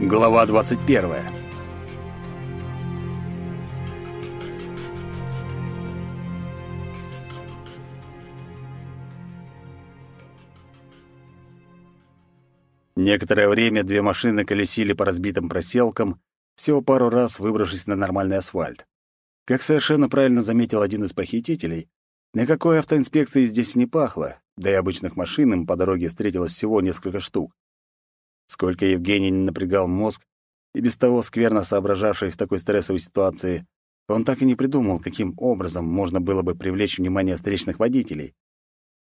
Глава 21. Некоторое время две машины колесили по разбитым проселкам, всего пару раз выбравшись на нормальный асфальт. Как совершенно правильно заметил один из похитителей, никакой автоинспекции здесь не пахло, да и обычных машин им по дороге встретилось всего несколько штук. Сколько Евгений не напрягал мозг, и без того скверно соображавший в такой стрессовой ситуации, он так и не придумал, каким образом можно было бы привлечь внимание встречных водителей.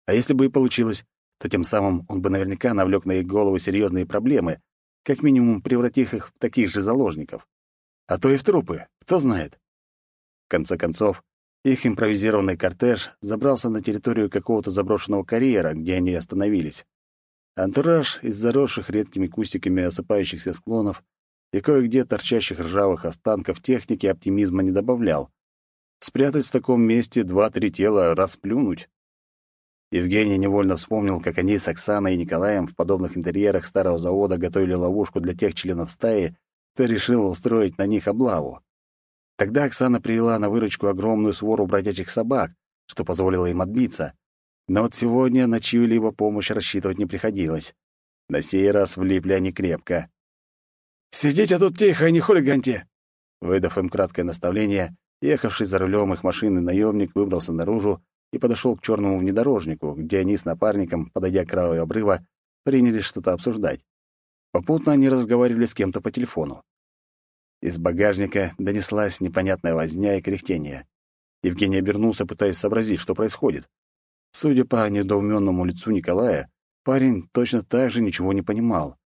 А если бы и получилось, то тем самым он бы наверняка навлек на их голову серьезные проблемы, как минимум превратив их в таких же заложников. А то и в трупы, кто знает. В конце концов, их импровизированный кортеж забрался на территорию какого-то заброшенного карьера, где они остановились. Антураж из заросших редкими кустиками осыпающихся склонов и кое-где торчащих ржавых останков техники оптимизма не добавлял. Спрятать в таком месте два-три тела, расплюнуть. Евгений невольно вспомнил, как они с Оксаной и Николаем в подобных интерьерах старого завода готовили ловушку для тех членов стаи, кто решил устроить на них облаву. Тогда Оксана привела на выручку огромную свору бродячих собак, что позволило им отбиться. Но вот сегодня на чью-либо помощь рассчитывать не приходилось. На сей раз влипли они крепко. «Сидите тут тихо и не хулиганьте!» Выдав им краткое наставление, ехавший за рулем их машины наемник выбрался наружу и подошел к черному внедорожнику, где они с напарником, подойдя к краю обрыва, принялись что-то обсуждать. Попутно они разговаривали с кем-то по телефону. Из багажника донеслась непонятная возня и кряхтение. Евгений обернулся, пытаясь сообразить, что происходит. Судя по недоуменному лицу Николая, парень точно так же ничего не понимал.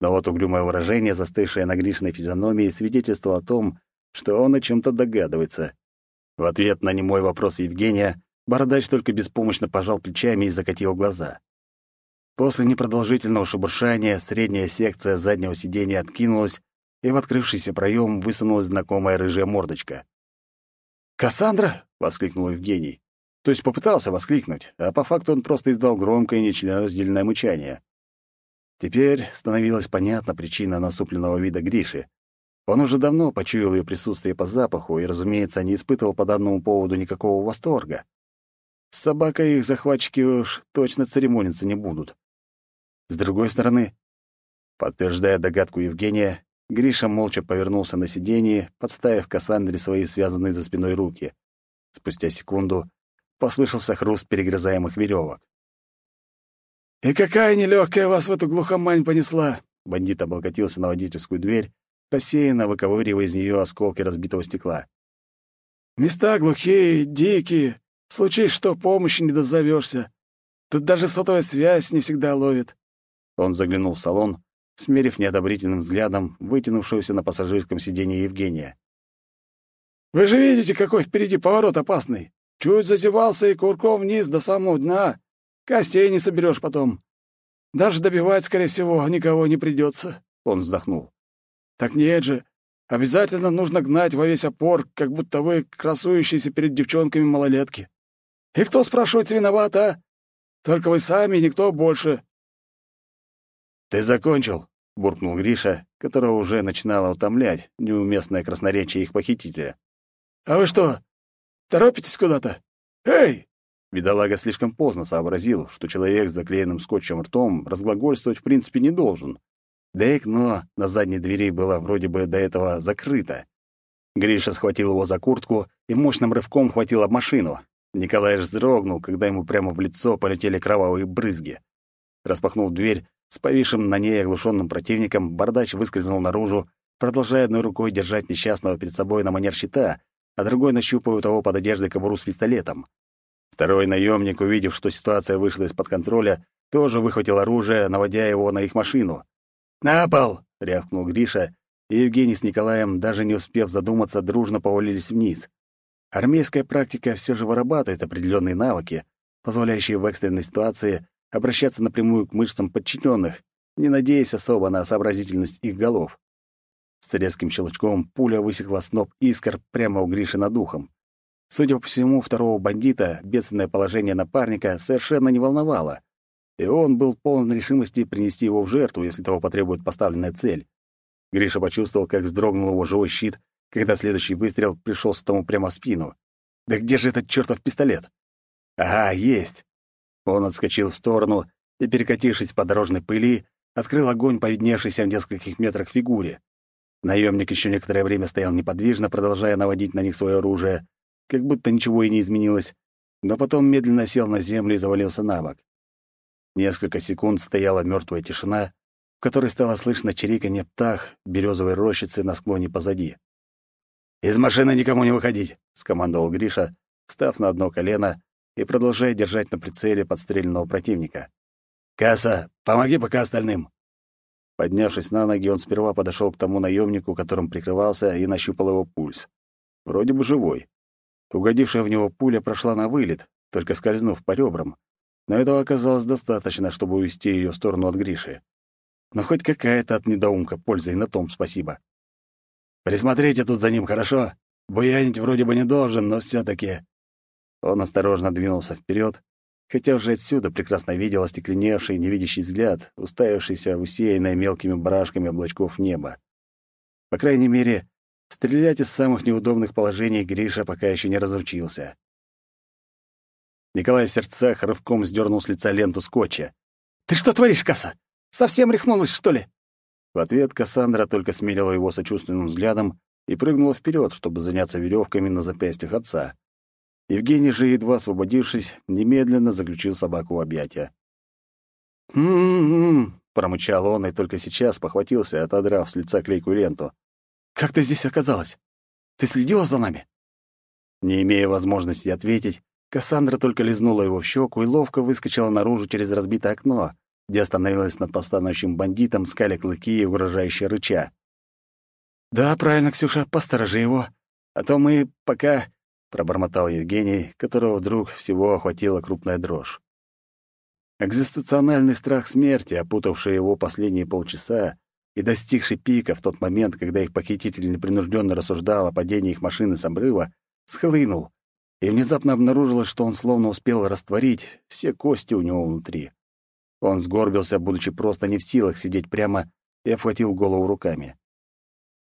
Но вот угрюмое выражение, застывшее на Гришиной физиономии, свидетельствовало о том, что он о чем-то догадывается. В ответ на немой вопрос Евгения Бородач только беспомощно пожал плечами и закатил глаза. После непродолжительного шебуршания средняя секция заднего сиденья откинулась, и в открывшийся проем высунулась знакомая рыжая мордочка. «Кассандра!» — воскликнул Евгений. То есть попытался воскликнуть, а по факту он просто издал громкое нечленораздельное мычание. Теперь становилась понятна причина насупленного вида Гриши. Он уже давно почуял ее присутствие по запаху и, разумеется, не испытывал по данному поводу никакого восторга. С собакой их захватчики уж точно церемониться не будут. С другой стороны, подтверждая догадку Евгения, Гриша молча повернулся на сиденье, подставив Кассандре свои связанные за спиной руки. Спустя секунду послышался хруст перегрызаемых веревок. «И какая нелегкая вас в эту глухомань понесла!» Бандит облокотился на водительскую дверь, рассеянно выковыривая из нее осколки разбитого стекла. «Места глухие, дикие, случись что, помощи не дозовешься. Тут даже сотовая связь не всегда ловит». Он заглянул в салон, смерив неодобрительным взглядом вытянувшегося на пассажирском сиденье Евгения. «Вы же видите, какой впереди поворот опасный! Чуть зазевался и курком вниз до самого дна. Костей не соберешь потом. Даже добивать, скорее всего, никого не придется. Он вздохнул. Так нет же, обязательно нужно гнать во весь опор, как будто вы красующиеся перед девчонками малолетки. И кто, спрашивается, виноват, а? Только вы сами никто больше. «Ты закончил?» — буркнул Гриша, которого уже начинало утомлять неуместное красноречие их похитителя. «А вы что, торопитесь куда-то? Эй!» Бедолага слишком поздно сообразил, что человек с заклеенным скотчем ртом разглагольствовать в принципе не должен. Да и окно на задней двери было вроде бы до этого закрыто. Гриша схватил его за куртку и мощным рывком хватил об машину. Николай вздрогнул, когда ему прямо в лицо полетели кровавые брызги. Распахнув дверь, с повисшим на ней оглушенным противником, бардач выскользнул наружу, продолжая одной рукой держать несчастного перед собой на манер щита, а другой нащупывая у того под одеждой кобуру с пистолетом. Второй наемник, увидев, что ситуация вышла из-под контроля, тоже выхватил оружие, наводя его на их машину. «На пол!» — рявкнул Гриша, и Евгений с Николаем, даже не успев задуматься, дружно повалились вниз. Армейская практика все же вырабатывает определенные навыки, позволяющие в экстренной ситуации обращаться напрямую к мышцам подчиненных, не надеясь особо на сообразительность их голов. С резким щелчком пуля высекла сноп искр прямо у Гриши над ухом. Судя по всему, второго бандита бедственное положение напарника совершенно не волновало, и он был полон решимости принести его в жертву, если того потребует поставленная цель. Гриша почувствовал, как вздрогнул его живой щит, когда следующий выстрел пришелся тому прямо в спину. «Да где же этот чертов пистолет?» «Ага, есть!» Он отскочил в сторону и, перекатившись по дорожной пыли, открыл огонь по видневшейся в нескольких метрах фигуре. Наемник еще некоторое время стоял неподвижно, продолжая наводить на них свое оружие, как будто ничего и не изменилось, но потом медленно сел на землю и завалился на бок. Несколько секунд стояла мертвая тишина, в которой стало слышно чириканье птах березовой рощицы на склоне позади. «Из машины никому не выходить!» — скомандовал Гриша, встав на одно колено и продолжая держать на прицеле подстреленного противника. «Касса, помоги пока остальным!» Поднявшись на ноги, он сперва подошел к тому наемнику, которым прикрывался, и нащупал его пульс. Вроде бы живой. Угодившая в него пуля прошла на вылет, только скользнув по ребрам, но этого оказалось достаточно, чтобы увести ее в сторону от Гриши. Но хоть какая-то от недоумка польза и на том спасибо. «Присмотрите тут за ним, хорошо? Буянить вроде бы не должен, но все таки Он осторожно двинулся вперед, хотя уже отсюда прекрасно видел остекленевший, невидящий взгляд, уставившийся в усеянное мелкими барашками облачков неба. По крайней мере, стрелять из самых неудобных положений Гриша пока еще не разучился. Николай в сердцах рывком сдернул с лица ленту скотча. «Ты что творишь, Касса? Совсем рехнулась, что ли?» В ответ Кассандра только смерила его сочувственным взглядом и прыгнула вперед, чтобы заняться веревками на запястьях отца. Евгений же, едва освободившись, немедленно заключил собаку в объятия. «М-м-м», промычал он и только сейчас похватился, отодрав с лица клейкую ленту. «Как ты здесь оказалась? Ты следила за нами?» Не имея возможности ответить, Кассандра только лизнула его в щеку и ловко выскочила наружу через разбитое окно, где остановилась над постанущим бандитом, скаля клыки и угрожающе рыча. «Да, правильно, Ксюша, посторожи его, а то мы пока пробормотал Евгений, которого вдруг всего охватила крупная дрожь. Экзистенциональный страх смерти, опутавший его последние полчаса и достигший пика в тот момент, когда их похититель непринужденно рассуждал о падении их машины с обрыва, схлынул, и внезапно обнаружилось, что он словно успел растворить все кости у него внутри. Он сгорбился, будучи просто не в силах сидеть прямо, и обхватил голову руками.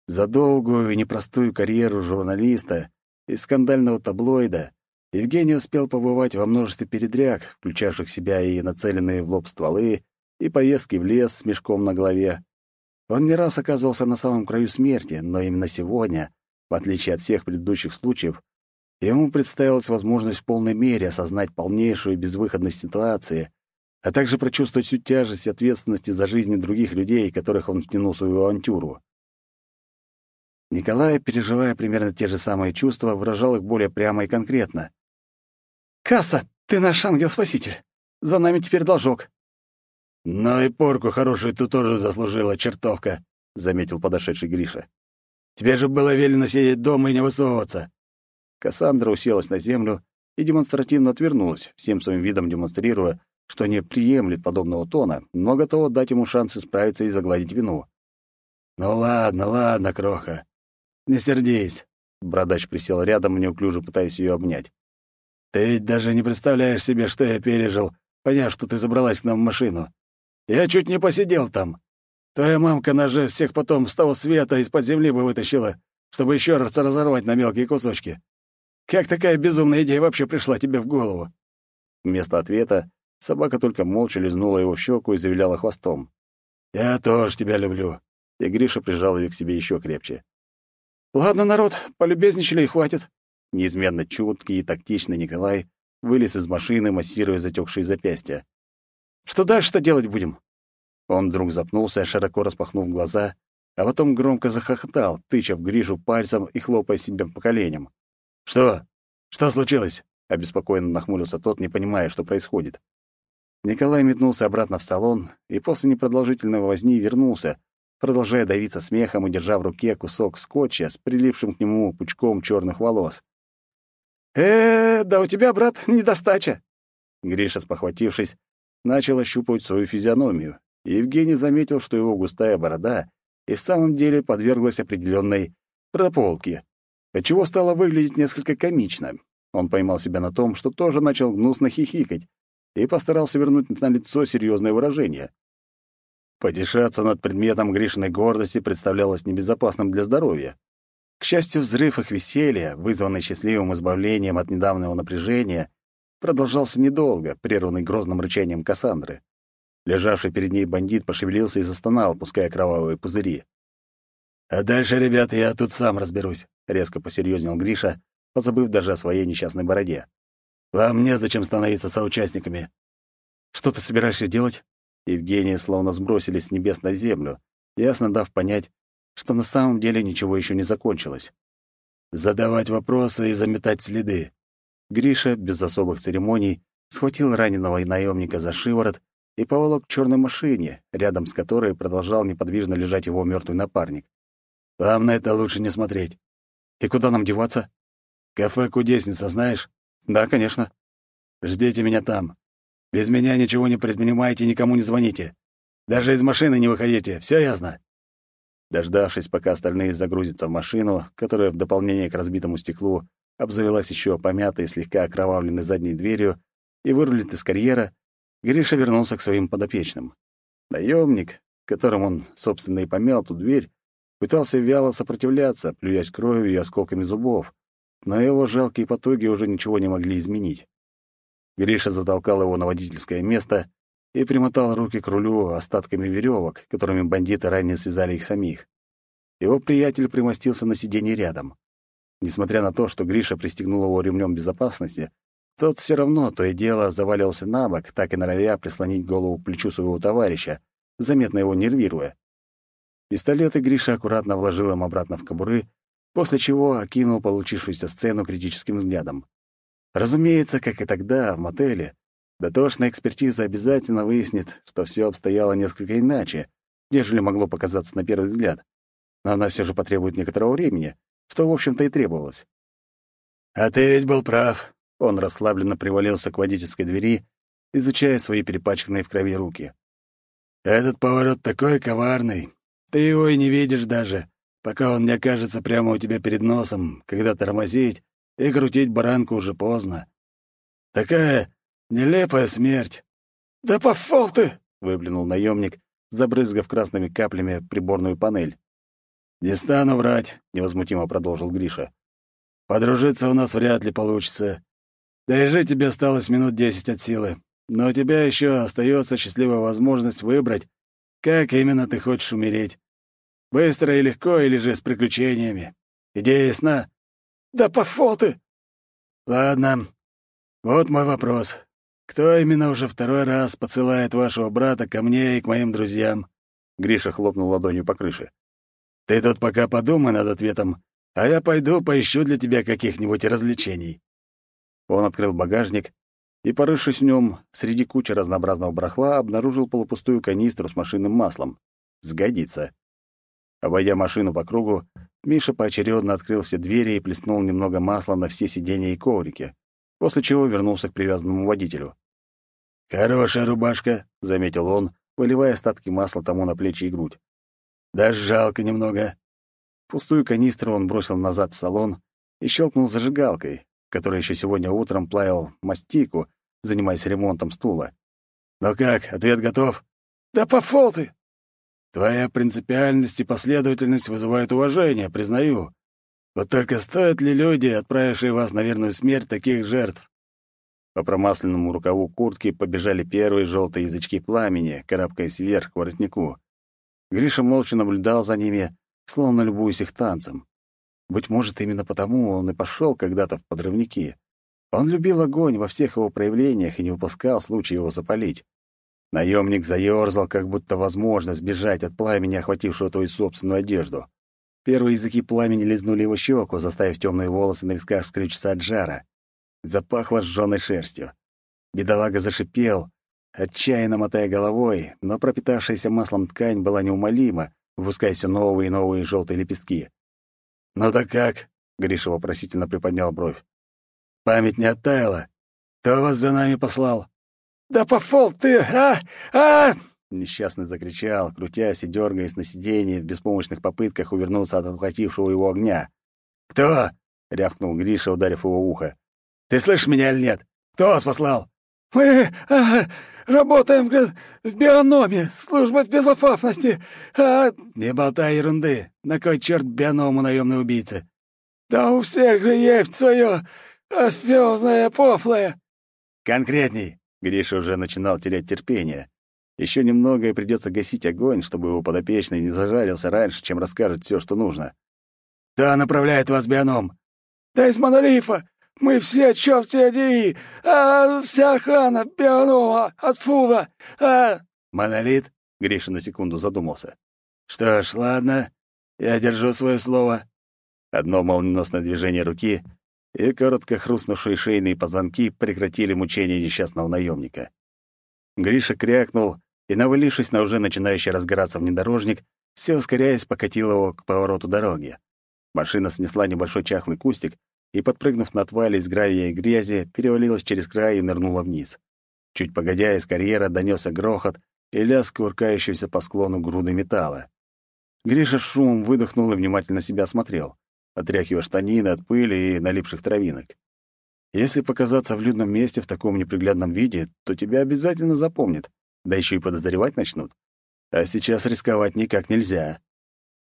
За долгую и непростую карьеру журналиста из скандального таблоида Евгений успел побывать во множестве передряг, включавших в себя и нацеленные в лоб стволы, и поездки в лес с мешком на голове. Он не раз оказывался на самом краю смерти, но именно сегодня, в отличие от всех предыдущих случаев, ему представилась возможность в полной мере осознать полнейшую безвыходность ситуации, а также прочувствовать всю тяжесть ответственности за жизни других людей, которых он втянул в свою авантюру. Николай, переживая примерно те же самые чувства, выражал их более прямо и конкретно. «Касса, ты наш ангел-спаситель. За нами теперь должок». «Ну и порку хорошую ты тоже заслужила, чертовка», — заметил подошедший Гриша. «Тебе же было велено сидеть дома и не высовываться». Кассандра уселась на землю и демонстративно отвернулась, всем своим видом демонстрируя, что не приемлет подобного тона, но готова дать ему шанс исправиться и загладить вину. «Ну ладно, ладно, Кроха. Не сердись. Бородач присел рядом, неуклюже пытаясь ее обнять. Ты ведь даже не представляешь себе, что я пережил, поняв, что ты забралась к нам в машину. Я чуть не посидел там. Твоя мамка нас же всех потом с того света из-под земли бы вытащила, чтобы еще раз разорвать на мелкие кусочки. Как такая безумная идея вообще пришла тебе в голову?» Вместо ответа собака только молча лизнула его щеку и завиляла хвостом. «Я тоже тебя люблю». И Гриша прижал ее к себе еще крепче. «Ладно, народ, полюбезничали и хватит». Неизменно чуткий и тактичный Николай вылез из машины, массируя затекшие запястья. «Что дальше-то делать будем?» Он вдруг запнулся, широко распахнув глаза, а потом громко захохотал, тыча в Гришу пальцем и хлопая себя по коленям. «Что? Что случилось?» — обеспокоенно нахмурился тот, не понимая, что происходит. Николай метнулся обратно в салон и после непродолжительного возни вернулся, продолжая давиться смехом и держа в руке кусок скотча с прилипшим к нему пучком черных волос. э, да у тебя, брат, недостача!» Гриша, спохватившись, начал ощупывать свою физиономию. Евгений заметил, что его густая борода и в самом деле подверглась определенной прополке, отчего стало выглядеть несколько комично. Он поймал себя на том, что тоже начал гнусно хихикать, и постарался вернуть на лицо серьезное выражение. Потешаться над предметом Гришиной гордости представлялось небезопасным для здоровья. К счастью, взрыв их веселья, вызванный счастливым избавлением от недавнего напряжения, продолжался недолго, прерванный грозным рычанием Кассандры. Лежавший перед ней бандит пошевелился и застонал, пуская кровавые пузыри. «А дальше, ребята, я тут сам разберусь», — резко посерьезнел Гриша, позабыв даже о своей несчастной бороде. «Вам незачем становиться соучастниками». «Что ты собираешься делать?» Евгения словно сбросили с небес на землю, ясно дав понять, что на самом деле ничего еще не закончилось. «Задавать вопросы и заметать следы». Гриша, без особых церемоний, схватил раненого наемника за шиворот и поволок к черной машине, рядом с которой продолжал неподвижно лежать его мертвый напарник. «Вам на это лучше не смотреть». «И куда нам деваться?» «Кафе «Кудесница» знаешь?» «Да, конечно». «Ждите меня там. Без меня ничего не предпринимайте никому не звоните. Даже из машины не выходите. Все ясно?» Дождавшись, пока остальные загрузятся в машину, которая в дополнение к разбитому стеклу обзавелась еще помятой и слегка окровавленной задней дверью, и вырулит из карьера, Гриша вернулся к своим подопечным. Наемник, которым он, собственно, и помял ту дверь, пытался вяло сопротивляться, плюясь кровью и осколками зубов, но его жалкие потуги уже ничего не могли изменить. Гриша затолкал его на водительское место и примотал руки к рулю остатками веревок, которыми бандиты ранее связали их самих. Его приятель примостился на сиденье рядом. Несмотря на то, что Гриша пристегнул его ремнем безопасности, тот все равно то и дело заваливался на бок, так и норовя прислонить голову к плечу своего товарища, заметно его нервируя. Пистолеты Гриша аккуратно вложил им обратно в кобуры, после чего окинул получившуюся сцену критическим взглядом. Разумеется, как и тогда, в мотеле, дотошная экспертиза обязательно выяснит, что все обстояло несколько иначе, нежели могло показаться на первый взгляд. Но она все же потребует некоторого времени, что, в общем-то, и требовалось. «А ты ведь был прав», — он расслабленно привалился к водительской двери, изучая свои перепачканные в крови руки. «Этот поворот такой коварный. Ты его и не видишь даже, пока он не окажется прямо у тебя перед носом, когда тормозить и крутить баранку уже поздно. Такая нелепая смерть. «Да пофол ты!» — выплюнул наемник, забрызгав красными каплями приборную панель. «Не стану врать», — невозмутимо продолжил Гриша. «Подружиться у нас вряд ли получится. Да и жить тебе осталось минут десять от силы. Но у тебя еще остается счастливая возможность выбрать, как именно ты хочешь умереть. Быстро и легко или же с приключениями. Идея ясна?» «Да пофол ты!» «Ладно. Вот мой вопрос. Кто именно уже второй раз посылает вашего брата ко мне и к моим друзьям?» Гриша хлопнул ладонью по крыше. «Ты тут пока подумай над ответом, а я пойду поищу для тебя каких-нибудь развлечений». Он открыл багажник и, порывшись в нем, среди кучи разнообразного барахла обнаружил полупустую канистру с машинным маслом. Сгодится. Обойдя машину по кругу, Миша поочередно открыл все двери и плеснул немного масла на все сиденья и коврики, после чего вернулся к привязанному водителю. «Хорошая рубашка», — заметил он, выливая остатки масла тому на плечи и грудь. «Даже жалко немного». Пустую канистру он бросил назад в салон и щелкнул зажигалкой, которая еще сегодня утром плавил мастику, занимаясь ремонтом стула. «Ну как, ответ готов?» «Да пофол ты!» Твоя принципиальность и последовательность вызывают уважение, признаю. Вот только стоят ли люди, отправившие вас на верную смерть, таких жертв? По промасленному рукаву куртки побежали первые желтые язычки пламени, карабкаясь вверх к воротнику. Гриша молча наблюдал за ними, словно любуясь их танцем. Быть может, именно потому он и пошел когда-то в подрывники. Он любил огонь во всех его проявлениях и не упускал случая его запалить. Наемник заерзал, как будто возможно сбежать от пламени, охватившего твою собственную одежду. Первые языки пламени лизнули его щеку, заставив темные волосы на висках скрючиться от жара. Запахло сжёной шерстью. Бедолага зашипел, отчаянно мотая головой, но пропитавшаяся маслом ткань была неумолима, выпуская все новые и новые желтые лепестки. «Ну так как?» — Гриша вопросительно приподнял бровь. «Память не оттаяла? Кто вас за нами послал?» «Да пофол ты! А! А!» Несчастный закричал, крутясь и дергаясь на сиденье в беспомощных попытках увернуться от охватившего его огня. «Кто?» — рявкнул Гриша, ударив его ухо. «Ты слышишь меня или нет? Кто вас послал?» Мы а, работаем в биономе, служба безопасности. А... Не болтай ерунды. На кой черт бионому наемной убийцы? Да у всех же есть свое офёрное пофлое. Конкретней. Гриша уже начинал терять терпение. Еще немного и придется гасить огонь, чтобы его подопечный не зажарился раньше, чем расскажет все, что нужно. «Кто направляет вас в бионом?» «Да из монолифа! Мы все, чёрт тебя А вся охрана бионома от Фува! А...» «Монолит?» — Гриша на секунду задумался. «Что ж, ладно, я держу свое слово». Одно молниеносное движение руки, и коротко хрустнувшие шейные позвонки прекратили мучение несчастного наемника. Гриша крякнул и, навалившись на уже начинающий разгораться внедорожник, все ускоряясь, покатил его к повороту дороги. Машина снесла небольшой чахлый кустик и, подпрыгнув на твали из гравия и грязи, перевалилась через край и нырнула вниз. Чуть погодя, из карьера донесся грохот и лязг куркающегося по склону груды металла. Гриша шумом выдохнул и внимательно себя осмотрел, отряхивая штанины от пыли и налипших травинок. Если показаться в людном месте в таком неприглядном виде, то тебя обязательно запомнят, да еще и подозревать начнут. А сейчас рисковать никак нельзя.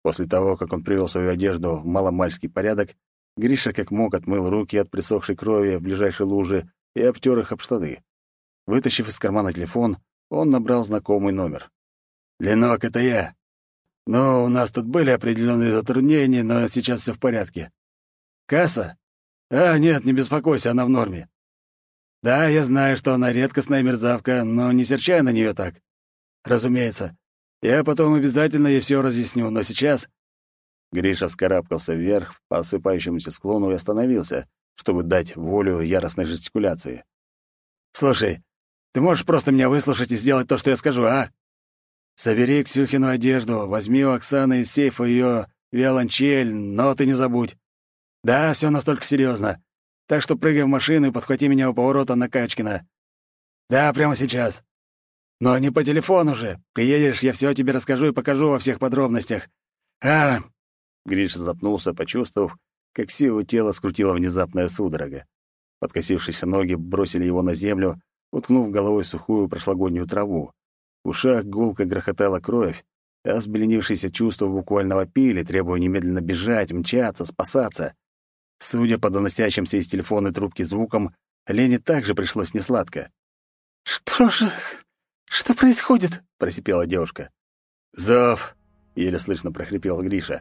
После того, как он привел свою одежду в маломальский порядок, Гриша как мог отмыл руки от присохшей крови в ближайшей луже и обтер их об штаны. Вытащив из кармана телефон, он набрал знакомый номер. «Ленок, это я. Ну, у нас тут были определенные затруднения, но сейчас все в порядке. Касса? А, нет, не беспокойся, она в норме. Да, я знаю, что она редкостная мерзавка, но не серчай на нее так. Разумеется. Я потом обязательно ей все разъясню, но сейчас Гриша вскарабкался вверх по осыпающемуся склону и остановился, чтобы дать волю яростной жестикуляции. «Слушай, ты можешь просто меня выслушать и сделать то, что я скажу, а? Собери Ксюхину одежду, возьми у Оксаны из сейфа ее виолончель, но ты не забудь. Да, все настолько серьезно. Так что прыгай в машину и подхвати меня у поворота на Качкина. Да, прямо сейчас. Но не по телефону же. Приедешь, я все тебе расскажу и покажу во всех подробностях. А, Гриша запнулся, почувствовав, как силу тела скрутила внезапная судорога. Подкосившиеся ноги бросили его на землю, уткнув головой сухую прошлогоднюю траву. В ушах гулко грохотала кровь, а сбеленившиеся чувства буквально вопили, требуя немедленно бежать, мчаться, спасаться. Судя по доносящимся из телефонной трубки звукам, Лене также пришлось несладко. «Что же... что происходит?» — просипела девушка. «Зов!» — еле слышно прохрипел Гриша.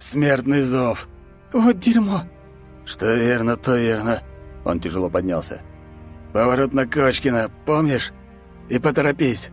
Смертный зов. Вот дерьмо. Что верно, то верно. Он тяжело поднялся. Поворот на Кочкина, помнишь? И поторопись.